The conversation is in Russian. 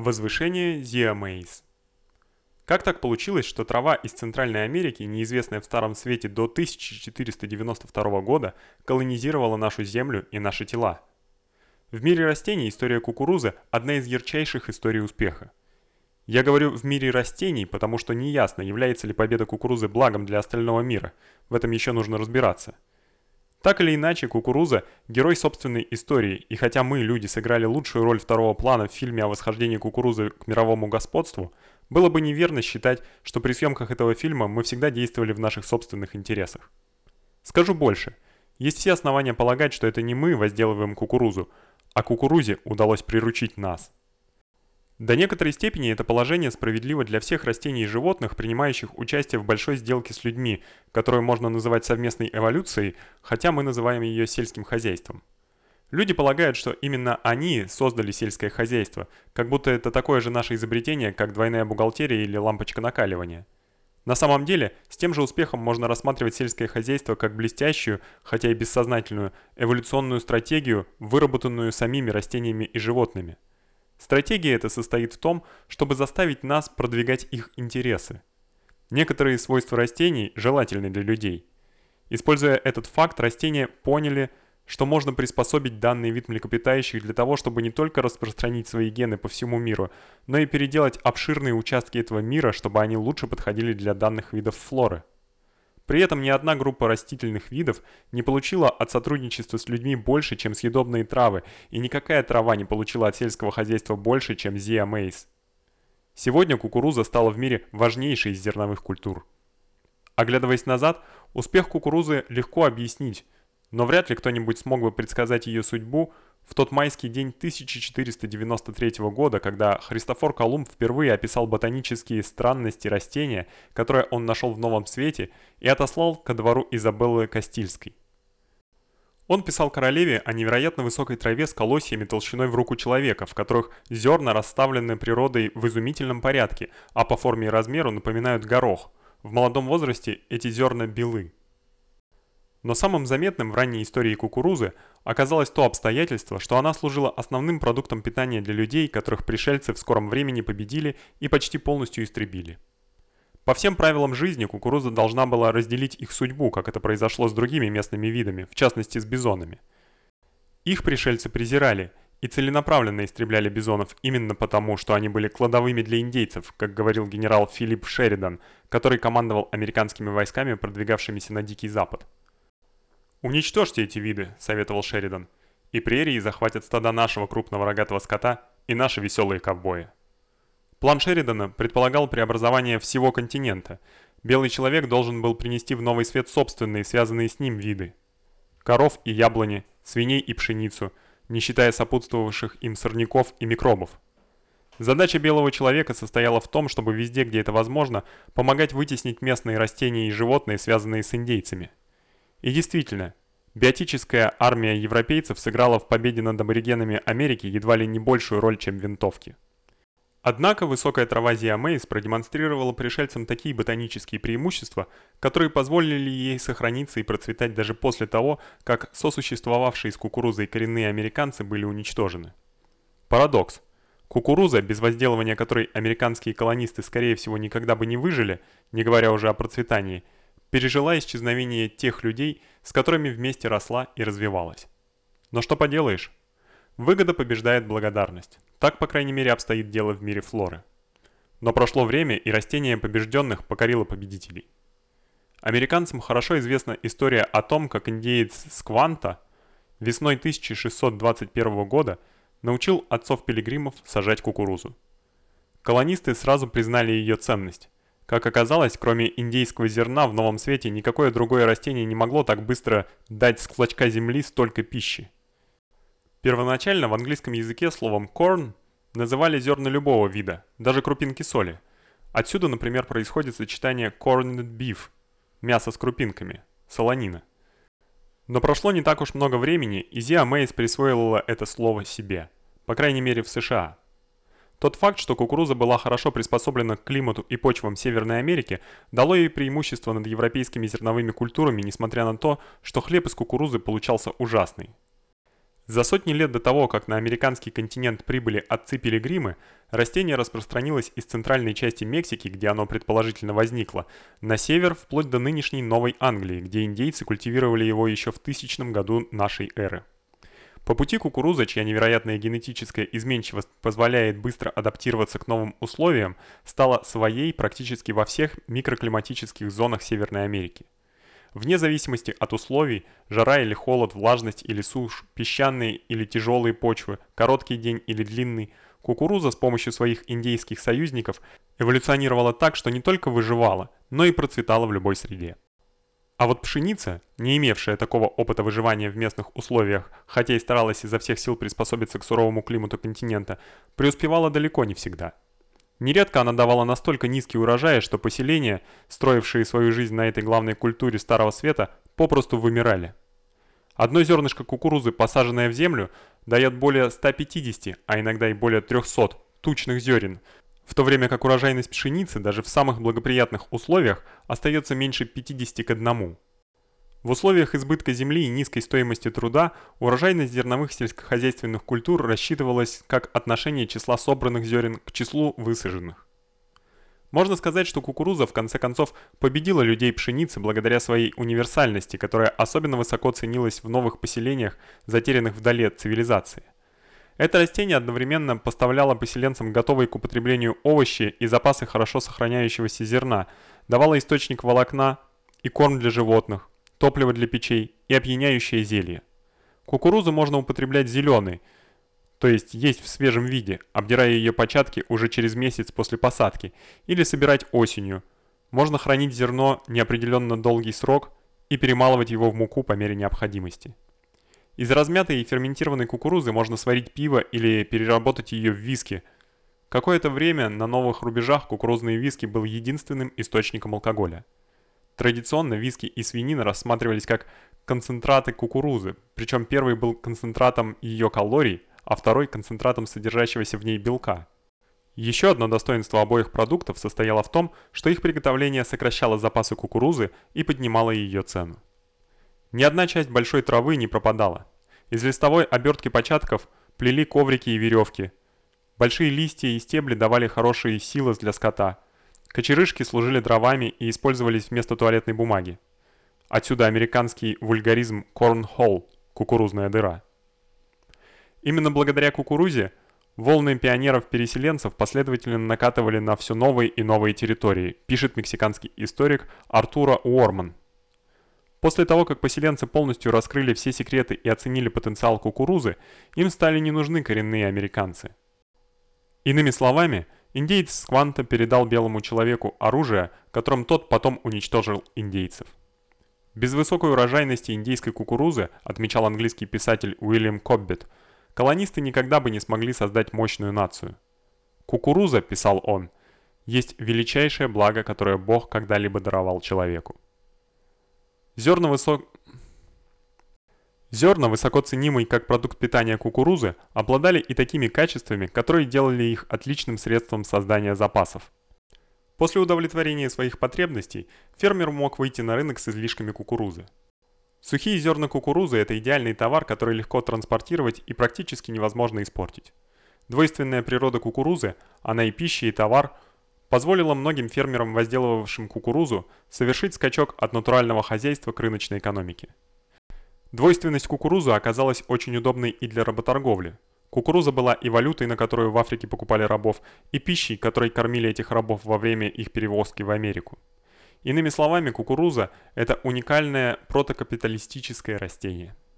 Возвышение Зиамейс Как так получилось, что трава из Центральной Америки, неизвестная в Старом Свете до 1492 года, колонизировала нашу землю и наши тела? В мире растений история кукурузы – одна из ярчайших историй успеха. Я говорю в мире растений, потому что неясно, является ли победа кукурузы благом для остального мира. В этом еще нужно разбираться. Так или иначе, кукуруза – герой собственной истории, и хотя мы, люди, сыграли лучшую роль второго плана в фильме о восхождении кукурузы к мировому господству, было бы неверно считать, что при съемках этого фильма мы всегда действовали в наших собственных интересах. Скажу больше. Есть все основания полагать, что это не мы возделываем кукурузу, а кукурузе удалось приручить нас. До некоторой степени это положение справедливо для всех растений и животных, принимающих участие в большой сделке с людьми, которую можно называть совместной эволюцией, хотя мы называем ее сельским хозяйством. Люди полагают, что именно они создали сельское хозяйство, как будто это такое же наше изобретение, как двойная бухгалтерия или лампочка накаливания. На самом деле, с тем же успехом можно рассматривать сельское хозяйство как блестящую, хотя и бессознательную, эволюционную стратегию, выработанную самими растениями и животными. Стратегия эта состоит в том, чтобы заставить нас продвигать их интересы. Некоторые свойства растений желательны для людей. Используя этот факт, растения поняли, что можно приспособить данный вид млекопитающих для того, чтобы не только распространить свои гены по всему миру, но и переделать обширные участки этого мира, чтобы они лучше подходили для данных видов флоры. При этом ни одна группа растительных видов не получила от сотрудничества с людьми больше, чем съедобные травы, и никакая трава не получила от сельского хозяйства больше, чем зиа мейс. Сегодня кукуруза стала в мире важнейшей из зерновых культур. Оглядываясь назад, успех кукурузы легко объяснить, но вряд ли кто-нибудь смог бы предсказать ее судьбу – в тот майский день 1493 года, когда Христофор Колумб впервые описал ботанические странности растения, которые он нашел в Новом Свете, и отослал ко двору Изабеллы Кастильской. Он писал королеве о невероятно высокой траве с колосьями толщиной в руку человека, в которых зерна расставлены природой в изумительном порядке, а по форме и размеру напоминают горох. В молодом возрасте эти зерна белы. Но самым заметным в ранней истории кукурузы оказалось то обстоятельство, что она служила основным продуктом питания для людей, которых пришельцы в скором времени победили и почти полностью истребили. По всем правилам жизни кукуруза должна была разделить их судьбу, как это произошло с другими местными видами, в частности с бизонами. Их пришельцы презирали и целенаправленно истребляли бизонов именно потому, что они были кладовыми для индейцев, как говорил генерал Филипп Шеридан, который командовал американскими войсками, продвигавшимися на Дикий Запад. «Уничтожьте эти виды», — советовал Шеридан. «И прерии захватят стада нашего крупного рогатого скота и наши веселые ковбои». План Шеридана предполагал преобразование всего континента. Белый человек должен был принести в новый свет собственные, связанные с ним виды. Коров и яблони, свиней и пшеницу, не считая сопутствовавших им сорняков и микробов. Задача белого человека состояла в том, чтобы везде, где это возможно, помогать вытеснить местные растения и животные, связанные с индейцами. И действительно, биотическая армия европейцев сыграла в победе над аборигенами Америки едва ли не большую роль, чем винтовки. Однако высокая трава Зиамейс продемонстрировала пришельцам такие ботанические преимущества, которые позволили ей сохраниться и процветать даже после того, как сосуществовавшие с кукурузой коренные американцы были уничтожены. Парадокс. Кукуруза, без возделывания которой американские колонисты скорее всего никогда бы не выжили, не говоря уже о процветании – пережила исчезновение тех людей, с которыми вместе росла и развивалась. Но что поделаешь? Выгода побеждает благодарность. Так, по крайней мере, обстоит дело в мире флоры. Но прошло время, и растение побежденных покорило победителей. Американцам хорошо известна история о том, как индеец Скванта весной 1621 года научил отцов-пилигримов сажать кукурузу. Колонисты сразу признали ее ценность, как оказалось, кроме индейского зерна в Новом Свете никакое другое растение не могло так быстро дать с клочка земли столько пищи. Первоначально в английском языке словом corn называли зерна любого вида, даже крупинки соли. Отсюда, например, происходит сочетание corned beef – мясо с крупинками, солонина. Но прошло не так уж много времени, и Зиа Мейс присвоила это слово себе, по крайней мере в США. Тот факт, что кукуруза была хорошо приспособлена к климату и почвам Северной Америки, дало ей преимущество над европейскими зерновыми культурами, несмотря на то, что хлеб из кукурузы получался ужасный. За сотни лет до того, как на американский континент прибыли отцы-пилигримы, растение распространилось из центральной части Мексики, где оно предположительно возникло, на север вплоть до нынешней Новой Англии, где индейцы культивировали его еще в тысячном году нашей эры. По пути кукуруза, чья невероятная генетическая изменчивость позволяет быстро адаптироваться к новым условиям, стала своей практически во всех микроклиматических зонах Северной Америки. Вне зависимости от условий, жара или холод, влажность или сушь, песчаные или тяжелые почвы, короткий день или длинный, кукуруза с помощью своих индейских союзников эволюционировала так, что не только выживала, но и процветала в любой среде. А вот пшеница, не имевшая такого опыта выживания в местных условиях, хотя и старалась изо всех сил приспособиться к суровому климату континента, преуспевала далеко не всегда – Нередко она давала настолько низкие урожаи, что поселения, строившие свою жизнь на этой главной культуре Старого Света, попросту вымирали. Одно зернышко кукурузы, посаженное в землю, дает более 150, а иногда и более 300 тучных зерен, в то время как урожайность пшеницы даже в самых благоприятных условиях остается меньше 50 к 1. В условиях избытка земли и низкой стоимости труда урожайность зерновых сельскохозяйственных культур рассчитывалась как отношение числа собранных зерен к числу высаженных. Можно сказать, что кукуруза в конце концов победила людей пшеницы благодаря своей универсальности, которая особенно высоко ценилась в новых поселениях, затерянных вдали от цивилизации. Это растение одновременно поставляло поселенцам готовые к употреблению овощи и запасы хорошо сохраняющегося зерна, давало источник волокна и корм для животных, топливо для печей и опьяняющее зелье. Кукурузу можно употреблять зеленой, то есть есть в свежем виде, обдирая ее початки уже через месяц после посадки, или собирать осенью. Можно хранить зерно неопределенно долгий срок и перемалывать его в муку по мере необходимости. Из размятой и ферментированной кукурузы можно сварить пиво или переработать ее в виски. Какое-то время на новых рубежах кукурузный виски был единственным источником алкоголя. Традиционно виски и свинина рассматривались как концентраты кукурузы, причем первый был концентратом ее калорий, а второй концентратом содержащегося в ней белка. Еще одно достоинство обоих продуктов состояло в том, что их приготовление сокращало запасы кукурузы и поднимало ее цену. Ни одна часть большой травы не пропадала. Из листовой обертки початков плели коврики и веревки. Большие листья и стебли давали хорошие силы для скота – Кочерышки служили дровами и использовались вместо туалетной бумаги. Отсюда американский вульгаризм cornhole – кукурузная дыра. Именно благодаря кукурузе волны пионеров-переселенцев последовательно накатывали на все новые и новые территории, пишет мексиканский историк Артура Уорман. После того, как поселенцы полностью раскрыли все секреты и оценили потенциал кукурузы, им стали не нужны коренные американцы. Иными словами – Индеец с Кванта передал белому человеку оружие, которым тот потом уничтожил индейцев. Без высокой урожайности индейской кукурузы, отмечал английский писатель Уильям Коббет, колонисты никогда бы не смогли создать мощную нацию. «Кукуруза», — писал он, — «есть величайшее благо, которое Бог когда-либо даровал человеку». Зерна высок... Зерна, высоко ценимые как продукт питания кукурузы, обладали и такими качествами, которые делали их отличным средством создания запасов. После удовлетворения своих потребностей фермер мог выйти на рынок с излишками кукурузы. Сухие зерна кукурузы – это идеальный товар, который легко транспортировать и практически невозможно испортить. Двойственная природа кукурузы, она и пища, и товар, позволила многим фермерам, возделывавшим кукурузу, совершить скачок от натурального хозяйства к рыночной экономике. Двойственность кукурузы оказалась очень удобной и для работорговли. Кукуруза была и валютой, на которую в Африке покупали рабов, и пищей, которой кормили этих рабов во время их перевозки в Америку. Иными словами, кукуруза – это уникальное протокапиталистическое растение –